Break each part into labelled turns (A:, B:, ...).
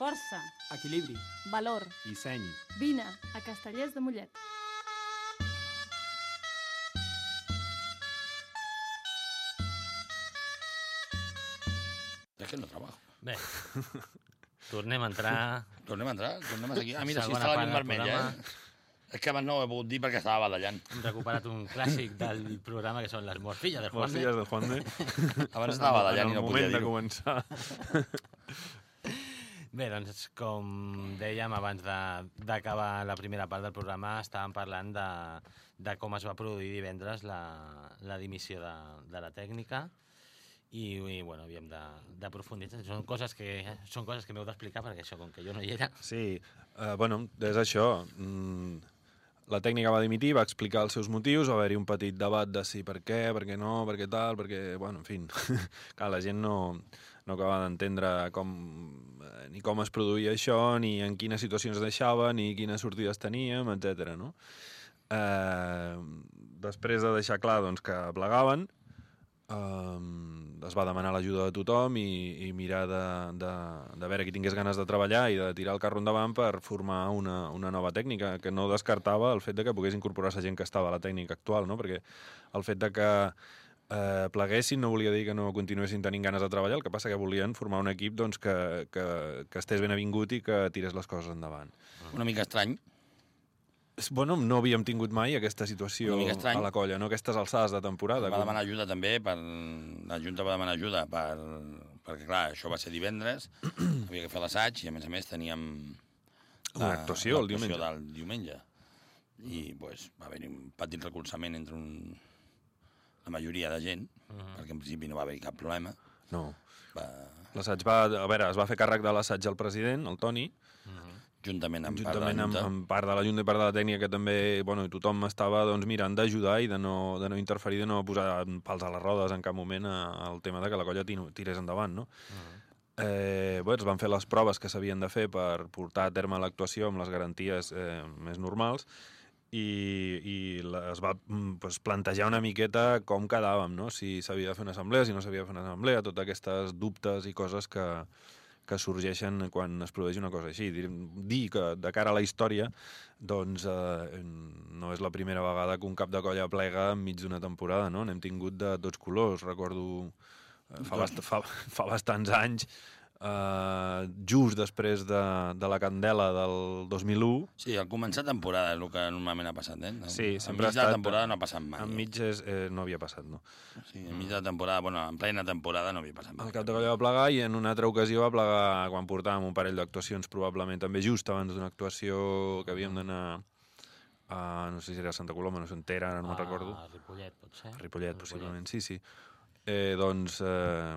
A: Força,
B: Equilibri.
A: valor.
C: I seny.
A: Vine a Castellers de Mollet.
D: És que no trabajo.
E: Bé, tornem a entrar...
D: Tornem a entrar, tornem a seguir. Ah, mira,
E: Segona
D: està la llum
E: del
D: vermella,
E: programa.
D: eh? És que abans no ho he pogut dir perquè estava badallant.
E: Hem recuperat un clàssic del programa que són les morcilles del Juan.
C: filles de Juanme.
D: Abans estava badallant i no
C: En el
D: podia
C: moment de
D: dir-ho.
C: començar.
E: Bé, doncs, com dèiem abans d'acabar la primera part del programa, estàvem parlant de, de com es va produir divendres la, la dimissió de, de la tècnica i, i bueno, havíem d'aprofundir. Són coses que, són coses que m'heu d'explicar perquè això, com que jo no hi era...
C: Sí, uh, bueno, és això. Mm, la tècnica va dimitir, va explicar els seus motius, va haver-hi un petit debat de si per què, per què no, per què tal, perquè, bueno, en fi, clar, la gent no, no acaba d'entendre com, eh, ni com es produïa això, ni en quines situacions es deixava, ni quines sortides teníem, etc. no? Eh, després de deixar clar doncs, que plegaven, um, es va demanar l'ajuda de tothom i, i mirar de, de, de veure qui tingués ganes de treballar i de tirar el carro endavant per formar una, una nova tècnica, que no descartava el fet de que pogués incorporar-se gent que estava a la tècnica actual, no? perquè el fet de que eh, pleguessin no volia dir que no continuessin tenint ganes de treballar, el que passa que volien formar un equip doncs, que, que, que estés ben avingut i que tirés les coses endavant.
D: Una mica estrany.
C: Bueno, no havíem tingut mai aquesta situació a la colla, no? aquestes alçades de temporada.
D: Va
C: com-
D: demanar ajuda també, per... la Junta va demanar ajuda per... perquè, clar, això va ser divendres, havia que fer l'assaig i, a més a més, teníem...
C: Una actuació el diumenge.
D: del diumenge. I, pues, va haver un petit recolzament entre un... la majoria de gent, perquè en principi no va haver cap problema.
C: No.
D: Va...
C: L'assaig va... A veure, es va fer càrrec de l'assaig al president, el Toni,
D: Juntament amb
C: juntament
D: part
C: amb,
D: de la Junta.
C: amb part de la Junta i part de la tècnica que també bueno, tothom estava doncs, mirant d'ajudar i de no, de no interferir, de no posar pals a les rodes en cap moment al tema de que la colla tirés endavant. No? eh, bé, es van fer les proves que s'havien de fer per portar a terme l'actuació amb les garanties eh, més normals i, i la- es va mm, pues, plantejar una miqueta com quedàvem, no? si s'havia de fer una assemblea, si no s'havia de fer una assemblea, totes aquestes dubtes i coses que, que sorgeixen quan es produeix una cosa així. Dir, dir que de cara a la història doncs eh, no és la primera vegada que un cap de colla plega enmig d'una temporada, no? N'hem tingut de tots colors, recordo eh, fa, bast fa, fa bastants anys eh, just després de, de la Candela del 2001
D: Sí, al començar temporada és el que normalment ha passat, eh?
C: Sí, sempre
D: Enmig
C: ha
D: de la
C: estat...
D: temporada no ha passat mai.
C: Enmig és, eh, no havia passat, no.
D: Sí, enmig de la temporada, bueno, en plena temporada no havia passat mai.
C: El cap de colla va plegar i en una altra ocasió va plegar quan portàvem un parell d'actuacions, probablement també just abans d'una actuació que havíem d'anar a, no sé si era a Santa Coloma, no sé on era, ara no me'n recordo.
E: A Ripollet, potser.
C: A Ripollet, possiblement, sí, sí. Eh, doncs, eh,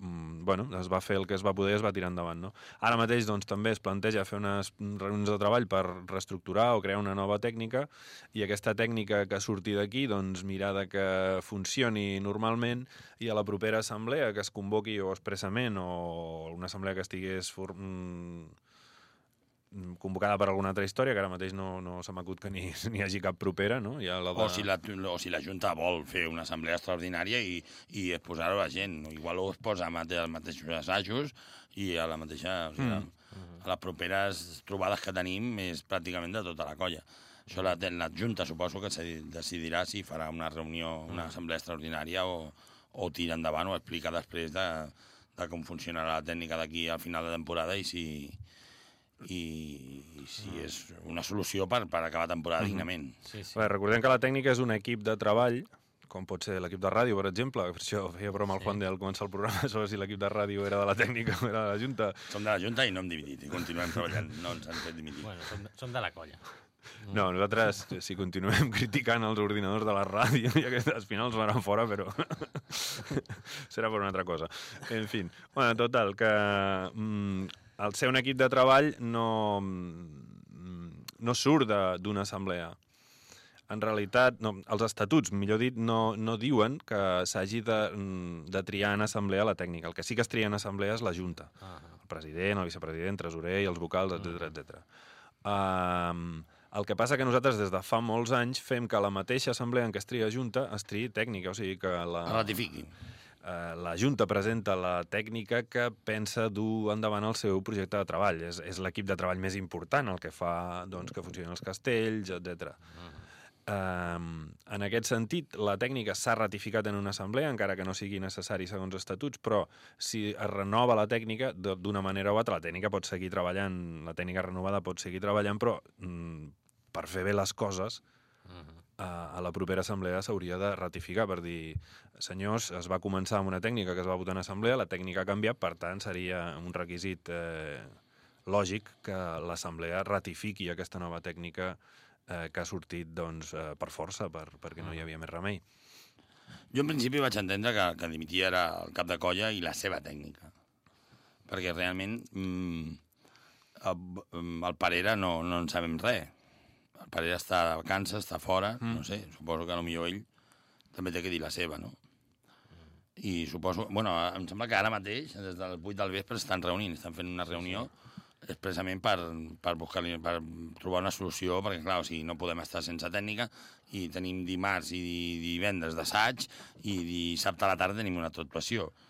C: bueno, es va fer el que es va poder i es va tirar endavant, no? Ara mateix, doncs, també es planteja fer unes reunions de treball per reestructurar o crear una nova tècnica i aquesta tècnica que surti d'aquí, doncs, mirar de que funcioni normalment i a la propera assemblea que es convoqui o expressament o una assemblea que estigués for mm, convocada per alguna altra història, que ara mateix no, no se m'acut que ni, ni hi hagi cap propera, no? Ja la de...
D: O si, la, o si la Junta vol fer una assemblea extraordinària i, i exposar-ho a la gent. Igual ho es posa a mate, als mateixos assajos i a la mateixa... O sigui,
C: Mm.
D: a les properes trobades que tenim és pràcticament de tota la colla. Això la, la Junta suposo que se decidirà si farà una reunió, una assemblea extraordinària o, o tira endavant o explica després de, de com funcionarà la tècnica d'aquí al final de temporada i si, i, i si és una solució per, per acabar temporada dignament.
E: Sí, sí.
C: Bé, recordem que la tècnica és un equip de treball, com pot ser l'equip de ràdio, per exemple, per això feia broma al Juan de al començar el programa sobre si l'equip de ràdio era de la tècnica o era de la Junta.
D: Som de la Junta i no hem dividit, i continuem treballant, no ens han fet dimitir.
E: Bueno, som, som de la colla.
C: No, nosaltres, si continuem criticant els ordinadors de la ràdio, i aquestes al final els faran fora, però serà per una altra cosa. En fi, bueno, total, que mm, el ser un equip de treball no, no surt d'una assemblea. En realitat, no, els estatuts, millor dit, no, no diuen que s'hagi de, de triar en assemblea la tècnica. El que sí que es tria en assemblea és la Junta.
E: Ah,
C: El president, el vicepresident, tresorer i els vocals, etc etc. Um, el que passa que nosaltres des de fa molts anys fem que la mateixa assemblea en què es tria junta es triï tècnica, o sigui que la...
D: Ratifiqui.
C: Eh, la Junta presenta la tècnica que pensa dur endavant el seu projecte de treball. És, és l'equip de treball més important, el que fa doncs, que funcionin els castells, etc. Um, en aquest sentit, la tècnica s'ha ratificat en una assemblea, encara que no sigui necessari segons estatuts, però si es renova la tècnica, d'una manera o altra, la tècnica pot seguir treballant, la tècnica renovada pot seguir treballant, però mm, per fer bé les coses, a, a la propera assemblea s'hauria de ratificar per dir, senyors, es va començar amb una tècnica que es va votar en assemblea, la tècnica ha canviat, per tant, seria un requisit eh, lògic que l'assemblea ratifiqui aquesta nova tècnica eh, que ha sortit doncs, eh, per força, per, perquè no hi havia més remei.
D: Jo en principi vaig entendre que, que dimitia era el cap de colla i la seva tècnica. Perquè realment mm, el, el Parera no, no en sabem res. El Parera està de vacances, està fora, mm. no sé, suposo que potser ell també té que dir la seva, no? I suposo... Bueno, em sembla que ara mateix, des del 8 del vespre, estan reunint, estan fent una reunió expressament per, per, buscar, per trobar una solució, perquè, clar, o sigui, no podem estar sense tècnica i tenim dimarts i divendres d'assaig i dissabte a la tarda tenim una actuació. Mm.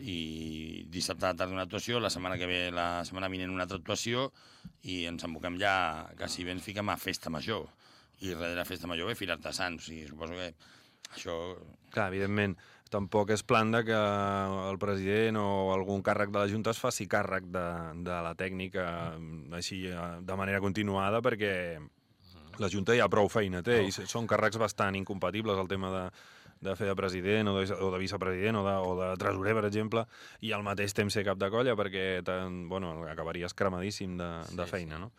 D: I dissabte a la tarda una actuació, la setmana que ve, la setmana vinent una altra actuació i ens emboquem ja, quasi bé ens fiquem a festa major. I darrere festa major ve Fira Artesans, o sigui, suposo que això...
C: Clar, evidentment, tampoc és plan de que el president o algun càrrec de la Junta es faci càrrec de, de la tècnica mm, així eh, de manera continuada perquè la Junta ja prou feina té i són càrrecs bastant incompatibles el tema de, de fer de president o de, o de vicepresident o de, o de tresorer, per exemple, i al mateix temps ser cap de colla perquè tan, bueno, acabaries cremadíssim de, de
E: Sí,
C: feina, no?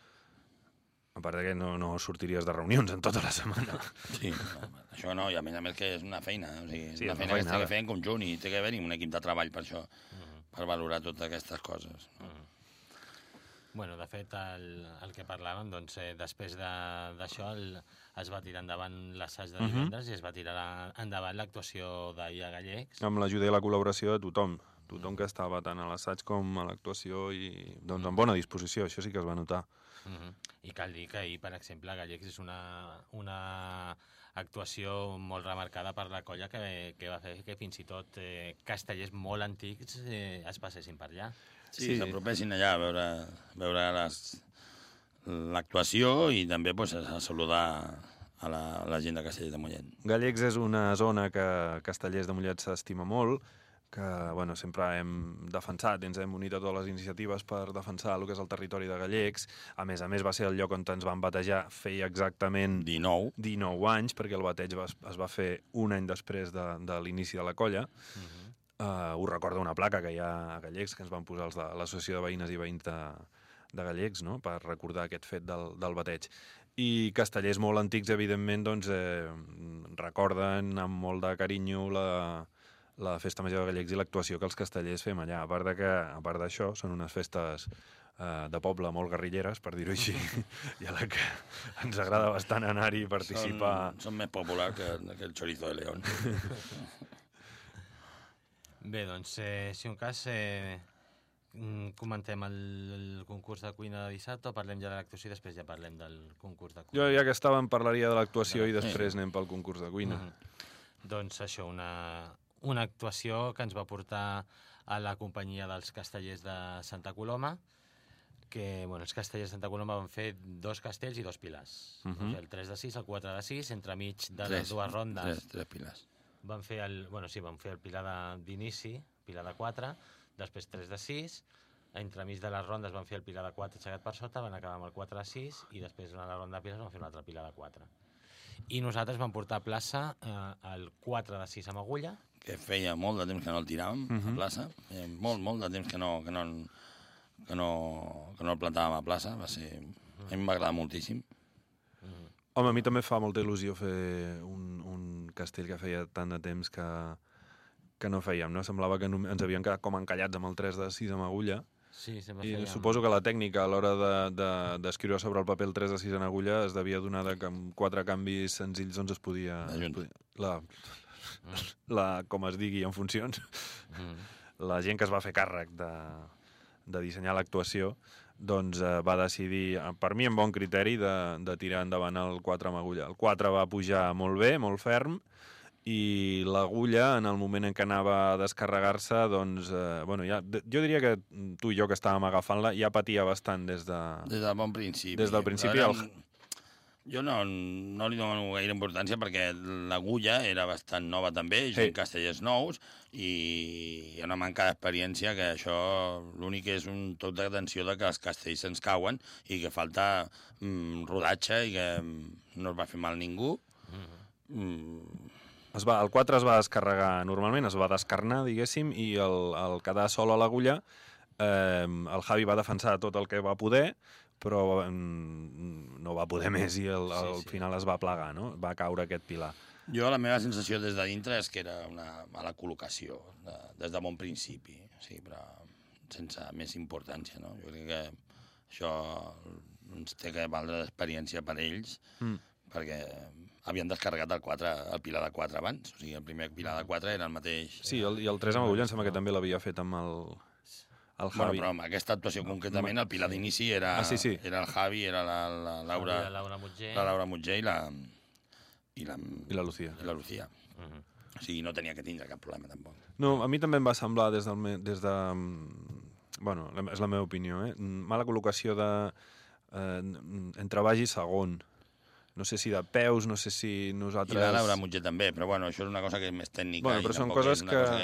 C: A part de que no, no sortiries de reunions en tota la setmana.
D: Sí, no, això no, i a més a més que és una feina, o sigui,
C: Sí,
D: sí, una
C: és una
D: feina que s'ha de fer en conjunt i té que haver-hi un equip de treball per això, per valorar totes aquestes coses. No?
E: Bueno, de fet, el, el que parlàvem, doncs, eh, després de- d'això el- es va tirar endavant l'assaig de
C: Mhm.
E: divendres i es va tirar la- endavant l'actuació d'ahir a Gallecs.
C: amb l'ajuda i la col·laboració de tothom. Tothom que estava tant a l'assaig com a l'actuació i doncs amb bona disposició, això sí que es va notar.
E: Mhm. I cal dir que ahir, per exemple, Gallecs és una, una actuació molt remarcada per la colla que, que va fer que fins i tot eh, castellers molt antics eh, es passessin per allà.
D: Sí,
C: Sí.
D: s'apropessin allà a veure, a veure l'actuació i també pues, a saludar a la, a la gent de Castellet de Mollet.
C: Gallecs és una zona que Castellers de Mollet s'estima molt, que bueno, sempre hem defensat ens hem unit a totes les iniciatives per defensar el que és el territori de Gallecs. A més a més, va ser el lloc on ens van batejar feia exactament
D: 19,
C: 19 anys, perquè el bateig va, es va fer un any després de, de l'inici de la colla. Uh, ho recorda una placa que hi ha a Gallecs, que ens van posar els de l'Associació de Veïnes i Veïns de, de Gallecs, no?, per recordar aquest fet del, del bateig. I castellers molt antics, evidentment, doncs, eh, recorden amb molt de carinyo la, la festa major de Gallecs i l'actuació que els castellers fem allà. A part de que, a part d'això, són unes festes eh, de poble molt guerrilleres, per dir-ho així, i a la que ens agrada bastant anar-hi i participar.
D: són, són més populars que, que el chorizo de León.
E: Bé, doncs, eh, si un cas, eh, mm, comentem el, el concurs de cuina de dissabte o parlem ja de l'actuació i després ja parlem del concurs de cuina?
C: Jo, ja que estàvem, parlaria de l'actuació i
D: Sí.
C: després anem pel concurs de cuina.
E: Mhm. Doncs això, una, una actuació que ens va portar a la companyia dels castellers de Santa Coloma, que bueno, els castellers de Santa Coloma van fer dos castells i dos pilars. Uh. -huh. El 3 de 6, el 4 de 6, entremig de les
D: Tres,
E: dues rondes
D: Tres, tres piles.
E: Van fer el, bueno, sí, van fer el pilar de- d'inici, pilar de 4, després 3 de 6, entremig de les rondes van fer el pilar de 4 aixecat per sota, van acabar amb el 4 de 6 i després durant la ronda de pilars van fer un altre pilar de 4. I nosaltres vam portar a plaça eh, el 4 de 6 amb agulla,
D: que feia molt de temps que no el tiràvem uh -huh. a plaça, feia molt, molt de temps que no, que no, que no, que no el plantàvem a plaça, va ser... A mi em va agradar moltíssim.
C: Home, a mi també fa molta il·lusió fer un castell que feia tant de temps que, que no fèiem, no? Semblava que no, ens havien quedat com encallats amb el 3 de 6 amb agulla,
E: sí, sempre
C: i
E: fèiem...
C: suposo que la tècnica a l'hora d'escriure de, d'escriure sobre el paper el 3 de 6 en agulla es devia donar de que amb quatre canvis senzills doncs es podia...
D: La
C: es podia la, la, com es digui, en funcions,
E: Mm.
C: la gent que es va fer càrrec de, de dissenyar l'actuació doncs eh, va decidir, eh, per mi amb bon criteri, de, de tirar endavant el 4 amb agulla. El 4 va pujar molt bé, molt ferm, i l'agulla, en el moment en què anava a descarregar-se, doncs, eh, bueno, ja, jo diria que tu i jo que estàvem agafant-la ja patia bastant des de...
D: Des del bon principi.
C: Des del principi
D: Però
C: el-
D: Jo no, no li dono gaire importància perquè l'agulla era bastant nova també,
C: Sí.
D: sí. castellers nous, i hi ha una manca d'experiència que això l'únic és un toc d'atenció de que els castells se'ns cauen i que falta mm, rodatge i que mm, no es va fer mal ningú. Mm,
C: Es va, el 4 es va descarregar normalment, es va descarnar, diguéssim, i el, el quedar sol a l'agulla, eh, el Javi va defensar tot el que va poder, però mm, no va poder més i el, al
E: Sí, sí.
C: final es va plegar, no? Va caure aquest pilar.
D: Jo la meva sensació des de dintre és que era una mala col·locació, de, des de bon principi, sí, però sense més importància, no? Jo crec que això ens té que valdre d'experiència per ells,
C: Mm.
D: perquè havien descarregat el, 4, el pilar de 4 abans, o sigui, el primer pilar de 4 era el mateix.
C: Sí, el, i el 3 amb agulla em sembla que també l'havia fet amb el, el
D: Bueno,
C: Javi.
D: però amb aquesta actuació concretament, el pilar d'inici era,
C: Ah, sí, sí.
D: era el Javi, era la, la Laura,
E: La Laura Mutger.
D: la Laura Mutger i la, i la,
C: I la Lucía.
D: i la Lucía.
E: Mhm.
D: O sigui, no tenia que tindre cap problema, tampoc.
C: No, a mi també em va semblar des del... Me, des de, mm, bueno, és la meva opinió, eh? Mala col·locació de... Eh, entre baix i segon. No sé si de peus, no sé si
D: I
C: nosaltres...
D: la Laura Mutger també, però bueno, això és una cosa que és més tècnica.
C: Bueno,
D: i
C: però són coses que-
D: Cosa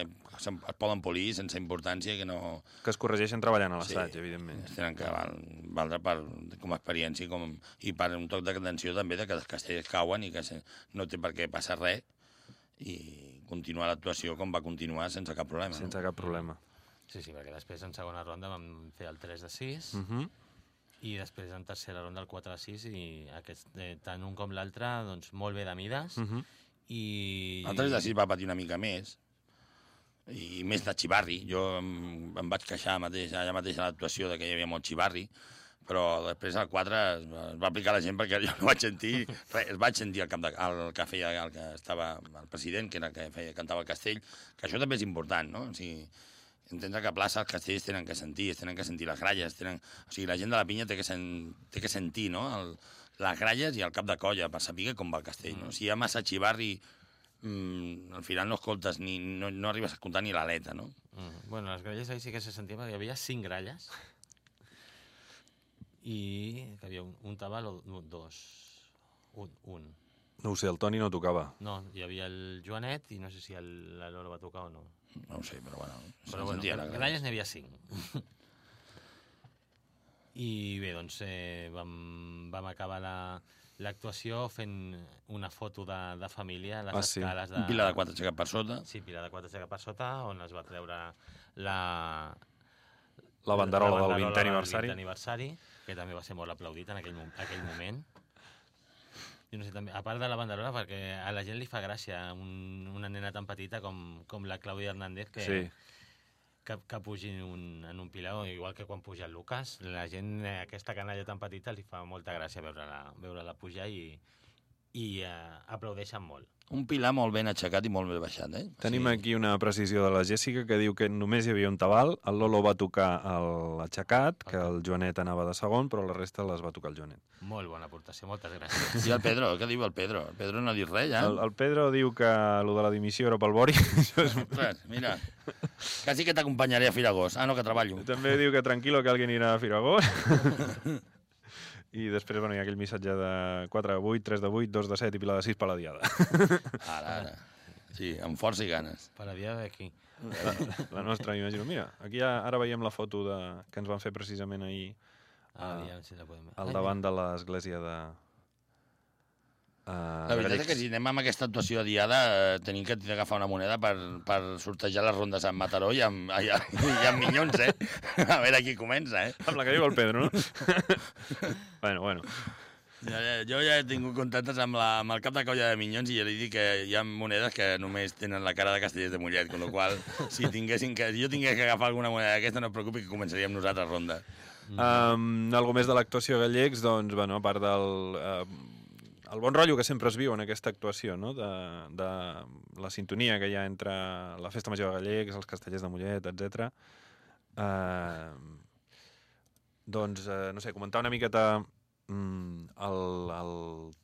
D: que es poden polir sense importància i que no...
C: que es corregeixen treballant a l'assaig,
D: Sí.
C: evidentment.
D: Tenen que val, valdre per, com a experiència i, com, i per un toc d'atenció també de que els castells cauen i que se, no té per què passar res i continuar l'actuació com va continuar sense cap problema.
C: Sense cap problema.
E: Sí, sí, perquè després en segona ronda vam fer el 3 de 6
C: Uh -huh.
E: I després en tercera ronda el 4 de 6 i aquest, eh, tant un com l'altre doncs, molt bé de mides
C: Uh -huh.
E: i...
D: El 3 de 6 va patir una mica més, i més de xivarri. Jo em, em vaig queixar mateix, allà mateix a l'actuació de que hi havia molt xivarri, però després al 4 es va, es va aplicar la gent perquè jo no vaig sentir res, es vaig sentir el, cap de, el que feia el que estava el president, que era el que feia, cantava el castell, que això també és important, no? O sigui, entendre que a plaça els castells tenen que sentir, es tenen que sentir les gralles, tenen... o sigui, la gent de la pinya té que, sen... té que sentir no? el, les gralles i el cap de colla per saber com va el castell. No? Si hi ha massa xivarri, mm, al final no escoltes ni, no, no arribes a escoltar ni l'aleta, no?
E: Mm. Bueno, les gralles ahí sí que se sentia perquè hi havia cinc gralles i que havia un, un tabal o dos. Un, un.
C: No ho sé, el Toni no tocava.
E: No, hi havia el Joanet i no sé si el- la Lola va tocar o no.
D: No ho sé, però bueno,
E: Però bueno,
D: la gralla.
E: n'hi havia cinc. I bé, doncs eh, vam, vam acabar la- l'actuació fent una foto de, de família a les
C: Ah, sí.
E: escales de...
D: Un pilar de quatre aixecat per sota.
E: Sí, Pilar de Quatre Xeca per sota, on es va treure la...
C: La banderola del 20è
E: del
C: aniversari.
E: 20è aniversari, que també va ser molt aplaudit en aquell, aquell moment. Jo no sé, també, a part de la banderola, perquè a la gent li fa gràcia un, una nena tan petita com, com la Clàudia Hernández, que,
C: Sí.
E: que, que pugi en un, en un pilar, igual que quan puja el Lucas. La gent, eh, aquesta canalla tan petita, li fa molta gràcia veure-la veure -la pujar i, i eh, aplaudeixen molt.
D: Un pilar molt ben aixecat i molt ben baixat, eh?
C: Tenim
D: sí.
C: aquí una precisió de la Jèssica que diu que només hi havia un tabal, el Lolo va tocar el- l'aixecat, que el Joanet anava de segon, però la resta les va tocar el Joanet.
E: Molt bona aportació, moltes gràcies.
D: I el Pedro, què diu el Pedro? El Pedro no ha dit res, ja?
C: El, el Pedro diu que lo de la dimissió era pel Bori. És...
D: Ostres, mira, quasi que t'acompanyaré a Firagós. Ah, no, que treballo.
C: També diu que tranquilo que alguien irà a Firagó. I després, bueno, hi ha aquell missatge de 4 de 8, 3 de 8, 2 de 7 i Pilar de 6 per la diada.
D: Ara, ara. Sí, amb força i ganes.
E: Per a dia d'aquí.
C: La, la nostra, m'imagino. Mira, aquí ja, ara veiem la foto de, que ens van fer precisament ahir
E: Ah,
C: Ah,
E: ja, si la podem veure.
C: al davant de l'església de... Uh,
D: La veritat és que si anem amb aquesta actuació de diada eh, tenim que agafar una moneda per, per sortejar les rondes amb Mataró i amb, i, amb, i amb Minyons, eh? A veure qui comença, eh?
C: Amb la que diu el Pedro, no? bueno, bueno.
D: Ja, ja, jo ja he tingut contactes amb, la, amb el cap de colla de Minyons i ja li dic que hi ha monedes que només tenen la cara de Castellers de Mollet, amb la qual si, tinguessin que, si jo tingués que agafar alguna moneda d'aquesta no es preocupi que començaríem nosaltres ronda.
C: Um, algo més de l'actuació gallecs, doncs, bueno, a part del... Uh, el bon rotllo que sempre es viu en aquesta actuació, no? de, de la sintonia que hi ha entre la Festa Major de Gallecs, els castellers de Mollet, etc. Uh, doncs, uh, no sé, comentar una miqueta mm, el, el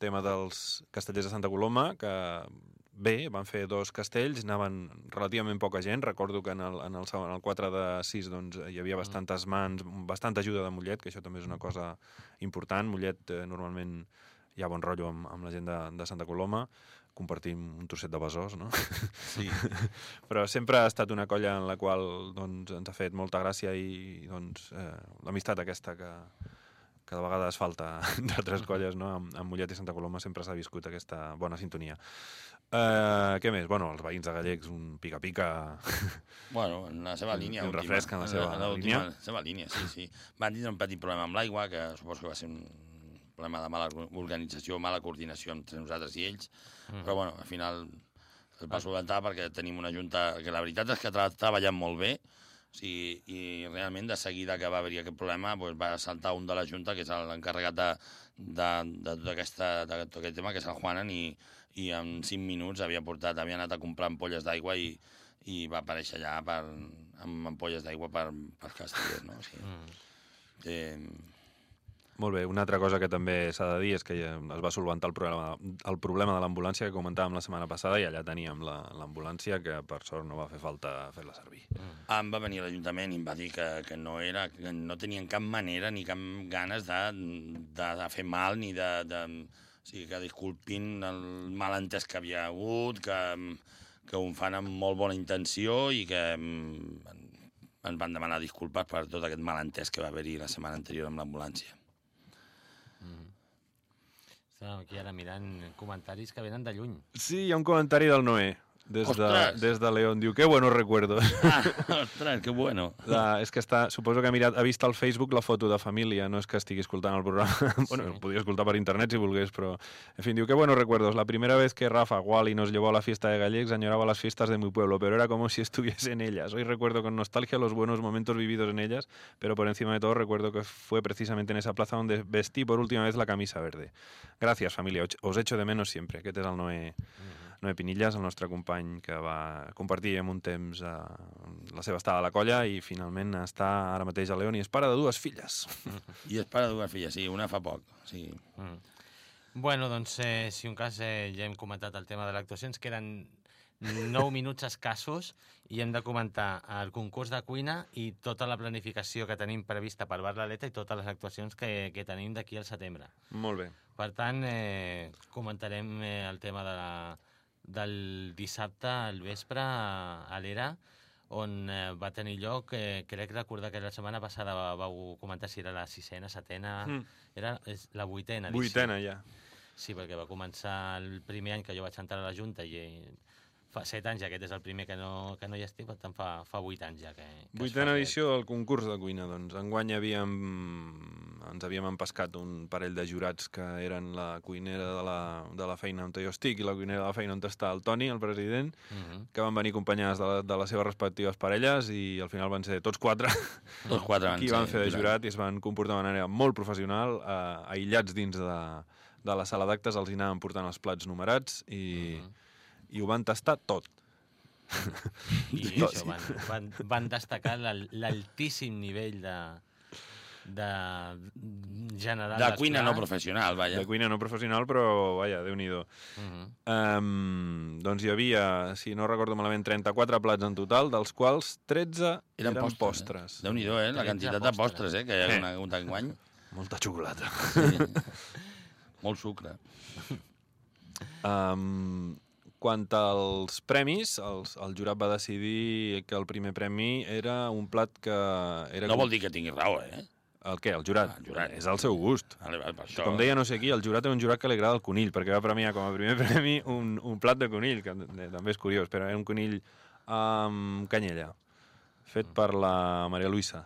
C: tema dels castellers de Santa Coloma, que bé, van fer dos castells, anaven relativament poca gent, recordo que en el, en el, en el 4 de 6 doncs, hi havia bastantes mans, bastanta ajuda de Mollet, que això també és una cosa important. Mollet eh, normalment hi ha bon rotllo amb, amb la gent de, de Santa Coloma, compartim un trosset de besòs, no?
D: Sí.
C: Però sempre ha estat una colla en la qual doncs, ens ha fet molta gràcia i doncs, eh, l'amistat aquesta que, que de vegades falta d'altres colles, no? Amb, amb Mollet i Santa Coloma sempre s'ha viscut aquesta bona sintonia. Eh, què més? Bueno, els veïns de Gallecs, un pica-pica...
D: Bueno, en la seva línia.
C: un refresc en la seva
D: l'última-
C: línia.
D: La seva línia, sí, sí. Van tindre un petit problema amb l'aigua, que suposo que va ser un problema de mala organització, mala coordinació entre nosaltres i ells,
C: Mm.
D: però bueno, al final es va solventar perquè tenim una junta que la veritat és que ha treballat molt bé, o sigui, i realment de seguida que va haver-hi aquest problema doncs va saltar un de la Junta, que és l'encarregat de, de, de, tot aquesta, de tot aquest tema, que és el Juanan, i, i en 5 minuts havia portat, havia anat a comprar ampolles d'aigua i, i va aparèixer allà per, amb ampolles d'aigua per, per castellers, no? O sigui,
E: Mm.
D: eh,
C: Molt bé, una altra cosa que també s'ha de dir és que ja es va solventar el problema, el problema de l'ambulància que comentàvem la setmana passada i allà teníem la- l'ambulància que per sort no va fer falta fer-la servir.
D: em va venir l'Ajuntament i em va dir que, que no era, que no tenien cap manera ni cap ganes de, de, de fer mal ni de, de... O sigui, que disculpin el malentès que havia hagut, que, que ho fan amb molt bona intenció i que mm, ens van demanar disculpes per tot aquest malentès que va haver-hi la setmana anterior amb l'ambulància.
E: Estàvem aquí ara mirant comentaris que venen de lluny.
C: Sí, hi ha un comentari del Noé, des de,
D: Ostres!
C: des de León. Diu, qué buenos recuerdos.
D: Ah, ostres, que bueno.
C: La, és que està, suposo que ha, mirat, ha vist al Facebook la foto de família, no és que estigui escoltant el programa. bueno,
E: Sí.
C: lo podria escoltar per internet si volgués, però... En fin, diu, qué buenos recuerdos. La primera vez que Rafa Wally nos llevó a la fiesta de Gallecs, añoraba las fiestas de mi pueblo, pero era como si estuviese en ellas. Hoy recuerdo con nostalgia los buenos momentos vividos en ellas, pero por encima de todo recuerdo que fue precisamente en esa plaza donde vestí por última vez la camisa verde. Gracias, familia. Os echo de menos siempre. Aquest és el Noé, Noé Pinillas, el nostre company que va compartir amb un temps eh, la seva estada a la colla i finalment està ara mateix a León i és pare de dues filles.
D: I és pare de dues filles, sí, una fa poc. Sí.
E: Mm. Bueno, doncs, eh, si un cas eh, ja hem comentat el tema de l'actuació, ens queden 9 minuts escassos i hem de comentar el concurs de cuina i tota la planificació que tenim prevista per Bar l'Aleta i totes les actuacions que, que tenim d'aquí al setembre.
C: Molt bé.
E: Per tant, eh, comentarem eh, el tema de la, del dissabte al vespre a, l'Era, on eh, va tenir lloc, eh, crec recordar que la setmana passada va- vau comentar si era la sisena, setena...
C: Mm.
E: Era és la vuitena.
C: Vuitena ja.
E: Sí, perquè va començar el primer any que jo vaig entrar a la Junta i fa set anys, aquest és el primer que no, que no hi estic, per tant fa, fa vuit anys ja que, que
C: Vuitena edició del concurs de cuina, doncs. Enguany havíem, ens havíem empescat un parell de jurats que eren la cuinera de la, de la feina on jo estic i la cuinera de la feina on està el Toni, el president,
E: aquest. Mhm.
C: que van venir acompanyades de, la, de les seves respectives parelles i al final van ser tots quatre
D: Tots quatre van
C: qui
D: ser
C: van fer de
D: jurats.
C: jurat i es van comportar de manera molt professional, eh, aïllats dins de, de la sala d'actes, els hi anaven portant els plats numerats i,
E: Mhm.
C: I ho van tastar tot.
E: I
C: Tot.
E: això, van, van, van destacar l'al- l'altíssim nivell de, de general
D: De cuina no professional, vaja.
C: De cuina no professional, però, vaja, déu nhi
E: Mhm.
C: Um, doncs hi havia, si no recordo malament, 34 plats en total, dels quals 13 eren, eren postres.
D: Eh? Déu-n'hi-do, eh? La
E: 13
D: quantitat de
E: postres.
D: postres, eh? Que hi ha
C: Eh.
D: una, un enguany.
C: Molta xocolata.
D: Sí. Molt sucre.
C: Um, quant als premis, els, el jurat va decidir que el primer premi era un plat que... Era
D: No vol dir que tingui raó, eh?
C: El què? El jurat?
D: Ah, el jurat.
C: És el seu gust.
D: Vale, vale, per això.
C: Com deia no sé qui, el jurat era un jurat que li agrada el conill, perquè va premiar com a primer premi un, un plat de conill, que també és curiós, però era un conill amb canyella, fet per la Maria Luisa.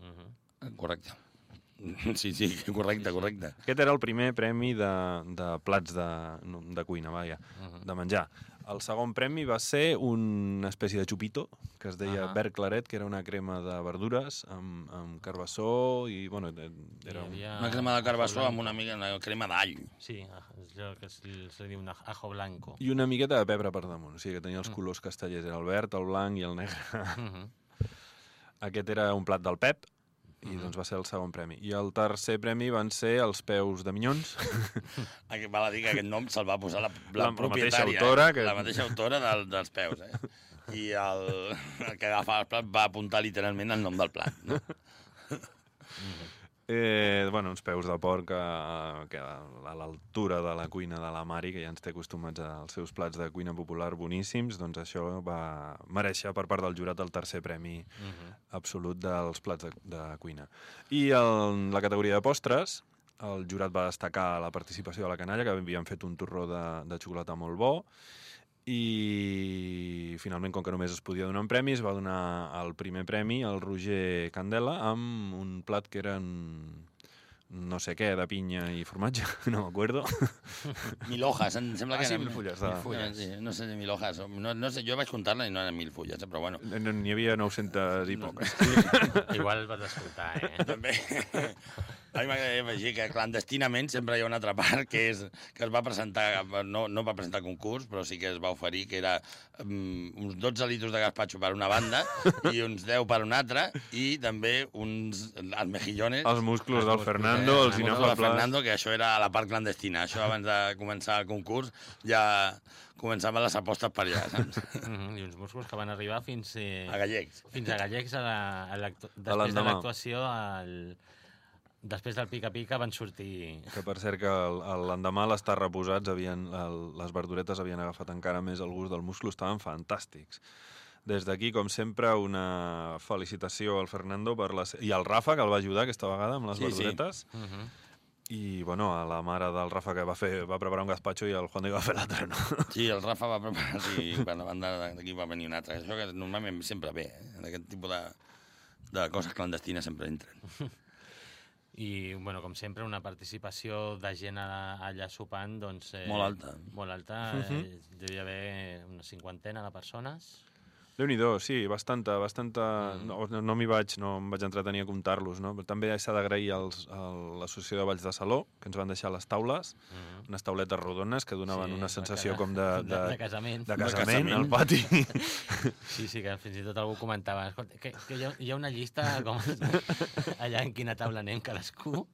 E: Mhm.
D: Correcte. Sí, sí, correcte, correcte.
C: Aquest era el primer premi de, de plats de, de cuina, vaja,
E: Mhm.
C: de menjar. El segon premi va ser una espècie de xupito, que es deia
E: Ahà.
C: verd claret, que era una crema de verdures amb, amb carbassó i, bueno, era un...
E: havia
D: Una crema de carbassó amb una mica una crema d'all.
E: Sí, ah, és allò que se li, diu un ajo blanco.
C: I una miqueta de pebre per damunt, o sigui que tenia els
E: Mm.
C: colors castellers, era el verd, el blanc i el negre.
E: Mhm.
C: Aquest era un plat del Pep, i doncs va ser el segon premi. I el tercer premi van ser els peus de minyons,
D: Val a dir que aquest nom se'l va posar la, la,
C: La-
D: propietària.
C: mateixa autora
D: eh?
C: que-
D: La mateixa autora del, dels peus, eh? I el, el que agafava el plat va apuntar literalment el nom del plat. No?
C: Eh, bueno, uns peus de porc a, que a, a l'altura de la cuina de la Mari, que ja ens té acostumats als seus plats de cuina popular boníssims, doncs això va mereixer per part del jurat el tercer premi absolut dels plats de, de cuina. I en la categoria de postres, el jurat va destacar la participació de la canalla, que havien fet un torró de, de xocolata molt bo, i finalment, com que només es podia donar un premi, es va donar el primer premi al Roger Candela amb un plat que eren no sé què, de pinya i formatge, no m'acuerdo.
D: Mil hojas, em sembla
C: Ah,
D: que
C: sí,
D: eren
C: mil fulles, de-
D: Mil fulles, sí. No sé si mil hojas. No, no sé, jo vaig comptar-la i no eren mil fulles, eh, però bueno.
C: N'hi havia 900 i poques.
E: Igual vas escoltar, eh?
D: També. A mi m'agradaria afegir que clandestinament sempre hi ha una altra part que, és, que es va presentar, no, no va presentar concurs, però sí que es va oferir, que era um, uns 12 litres de gazpacho per una banda i uns 10 per una altra, i també uns els mejillones.
C: Els musclos
E: Els
C: del
E: musclos,
C: Fernando,
E: eh?
C: els
D: de
C: inofables...
D: Fernando, que això era a la part clandestina. Això abans de començar el concurs ja començaven les apostes per allà, saps?
E: Mhm, I uns músculs que van arribar fins... Eh,
D: A gallecs.
E: fins a Gallecs a la, a l'actu-
C: A
E: després de l'actuació al... després del pica-pica van sortir
C: Que per cert que l'endemà les tarres reposats havien, el, les verduretes havien agafat encara més el gust del musclo, estaven fantàstics. Des d'aquí, com sempre, una felicitació al Fernando per la, se- i al Rafa, que el va ajudar aquesta vegada amb les
D: Sí, sí.
C: verduretes.
E: uh -huh.
C: I, bueno, a la mare del Rafa que va, fer, va preparar un gazpacho i el Juan de va fer l'altre, no?
D: Sí, el Rafa va preparar, sí, per la banda d'aquí va venir un altre. Això que normalment sempre ve, eh? En aquest tipus de, de coses clandestines sempre entren.
E: i, bueno, com sempre, una participació de gent a- allà sopant, doncs... Eh,
D: Molt alta.
E: Molt alta, eh, devia haver una cinquantena de persones.
C: Déu-n'hi-do, sí, bastanta, bastanta... No, no, no m'hi vaig, no em vaig entretenir a comptar-los, no? Però també s'ha d'agrair a l'Associació de Valls de Saló, que ens van deixar les taules,
E: Mhm.
C: unes tauletes rodones que donaven
E: Sí,
C: una
E: de
C: sensació
E: ca-
C: com de,
E: de-
C: de,
E: de casament.
C: de
D: De
C: casament,
D: casament.
C: al pati.
E: Sí, sí, que fins i tot algú comentava escolta, que, que hi, ha, hi ha una llista com allà en quina taula anem cadascú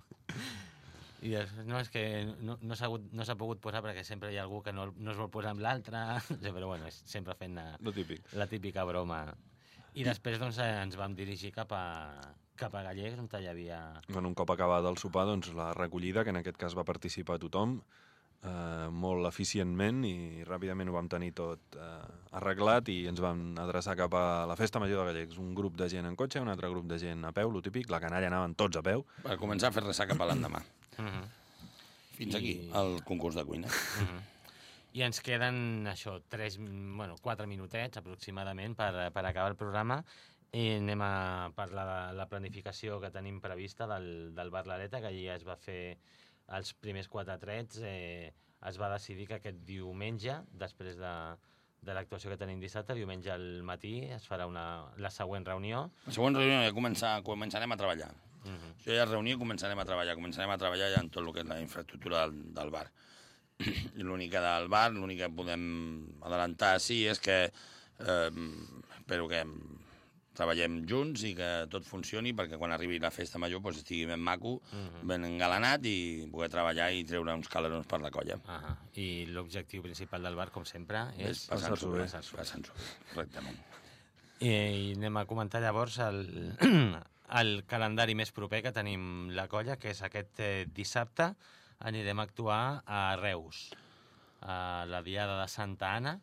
E: i dius, no, és que no, no s'ha hagut- no pogut posar perquè sempre hi ha algú que no, no es vol posar amb l'altre, però bueno, és sempre fent la, la típica broma. I després doncs, ens vam dirigir cap a, cap a Gallecs, on hi havia...
C: Bueno, un cop acabat el sopar, doncs la recollida, que en aquest cas va participar tothom, eh, molt eficientment i ràpidament ho vam tenir tot eh, arreglat i ens vam adreçar cap a la Festa Major de Gallecs. Un grup de gent en cotxe, un altre grup de gent a peu, lo típic. La canalla anaven tots a peu.
D: Per començar a fer ressaca per l'endemà.
E: -huh.
D: Fins
E: I-
D: aquí, el concurs de cuina.
E: Uh -huh. I ens queden, això, tres, bueno, quatre minutets aproximadament per, per acabar el programa i anem a parlar de la planificació que tenim prevista del, del Bar L'Areta, que allí es va fer els primers quatre trets. Eh, es va decidir que aquest diumenge, després de, de l'actuació que tenim dissabte, diumenge al matí es farà una, la següent reunió.
D: La següent reunió ja començar, començarem a treballar.
E: Uh -huh.
D: Això ja és reunió i començarem a treballar. Començarem a treballar ja en tot el que és la infraestructura del, del bar. I l'únic que del bar, l'únic que podem adelantar, sí, és que eh, espero que treballem junts i que tot funcioni perquè quan arribi la festa major doncs, estigui ben maco, ben engalanat i poder treballar i treure uns calerons per la colla.
E: Uh I l'objectiu principal del bar, com sempre, és...
D: És passar-s'ho bé.
E: passar-s'ho bé.
D: Passar-s'ho bé, correctament.
E: I, I anem a comentar llavors el, el calendari més proper que tenim la colla, que és aquest eh, dissabte. Anirem a actuar a Reus, a la Diada de Santa Anna.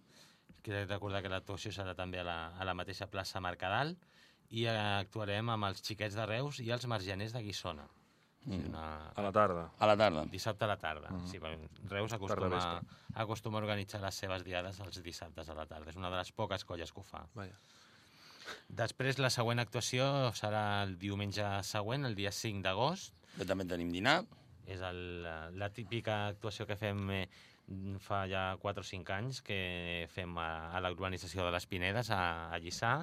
E: Crec recordar que l'actuació serà també a la, a la mateixa plaça Mercadal i eh, actuarem amb els xiquets de Reus i els margeners de Guissona. Sigui, una,
C: A la tarda.
D: A la tarda.
E: Dissabte a la tarda. Mm sí, Reus acostuma, acostuma a organitzar les seves diades els dissabtes a la tarda. És una de les poques colles que ho fa.
C: Vaja.
E: Després, la següent actuació serà el diumenge següent, el dia 5 d'agost.
D: Que també tenim dinar.
E: És el, la, la típica actuació que fem eh, fa ja 4 o 5 anys, que fem a, a la urbanització de les Pinedes, a, a Lliçà,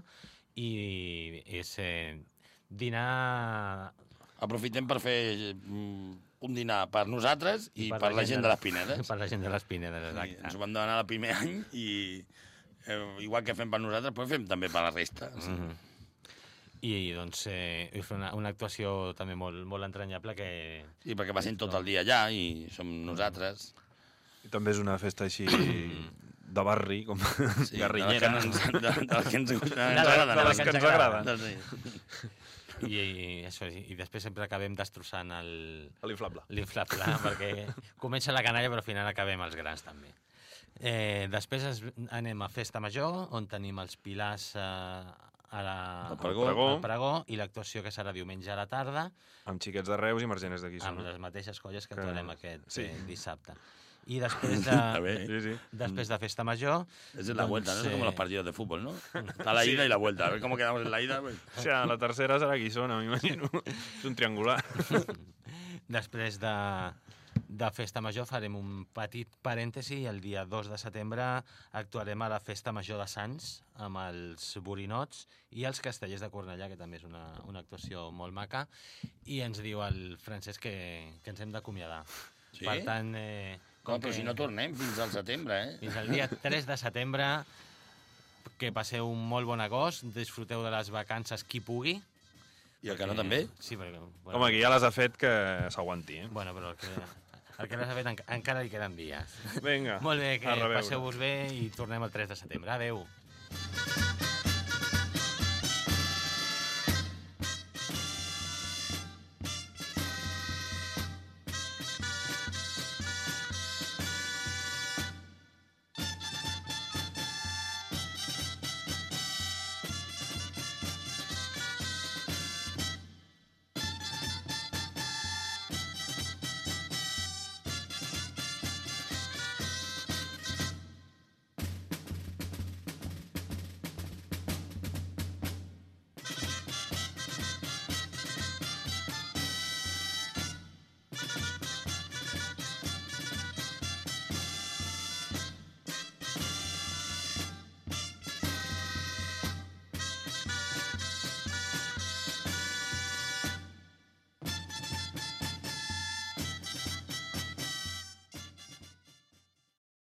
E: i és eh, dinar
D: Aprofitem per fer mm, un dinar per nosaltres i, per, la gent de les Pinedes.
E: Per la gent de les Pinedes,
D: Sí,
E: exacte.
D: ens ho vam demanar el primer any i eh, igual que fem per nosaltres, però fem també per la resta. Sí.
E: Mhm. i doncs eh, és una, una actuació també molt, molt entranyable que...
D: Sí, perquè passem tot el dia allà i som nosaltres.
C: I també és una festa així de barri, com
D: Sí,
C: guerrillera.
D: De les que ens, de, de les que ens,
E: la-
D: agraden.
E: de
D: eh?
E: les que ens
C: agraden.
D: Doncs sí.
E: I, i, això, i, i després sempre acabem destrossant el,
C: L'inflable.
E: l'inflable, perquè comença la canalla però al final acabem els grans també. Eh, després es, anem a Festa Major, on tenim els pilars eh, a la,
D: Al pregó.
E: al pregó i l'actuació que serà diumenge a la tarda
C: Amb xiquets de Reus i margeners d'aquí.
E: amb
C: són.
E: les mateixes colles que
C: Que-
E: actuarem aquest
C: sí.
E: eh, dissabte. I després
D: Està
E: de.
C: Sí, sí.
E: després de Festa Major...
D: Es la vuelta, ¿no? Es
E: eh,
D: como los partidos de fútbol, ¿no? Está la ida y la vuelta. A ver cómo quedamos en la ida. Pues.
C: O sigui, la tercera serà Guissona, m'imagino. És un triangular.
E: Després de, de Festa Major farem un petit parèntesi i el dia 2 de setembre actuarem a la Festa Major de Sants amb els Borinots i els Castellers de Cornellà, que també és una, una actuació molt maca, i ens diu el Francesc que, que ens hem d'acomiadar.
D: Sí?
E: Per tant, eh,
D: Com, però si no tornem fins al setembre, eh?
E: fins al dia 3 de setembre, que passeu un molt bon agost, disfruteu de les vacances qui pugui.
D: I el que no també?
E: Sí, perquè...
C: Home, aquí ja les ha fet que s'aguanti, eh?
E: Bueno, però el que, el que no s'ha fet enca- encara li queden dies.
C: Vinga,
E: Molt bé, que passeu-vos bé i tornem el 3 de setembre. Adeu.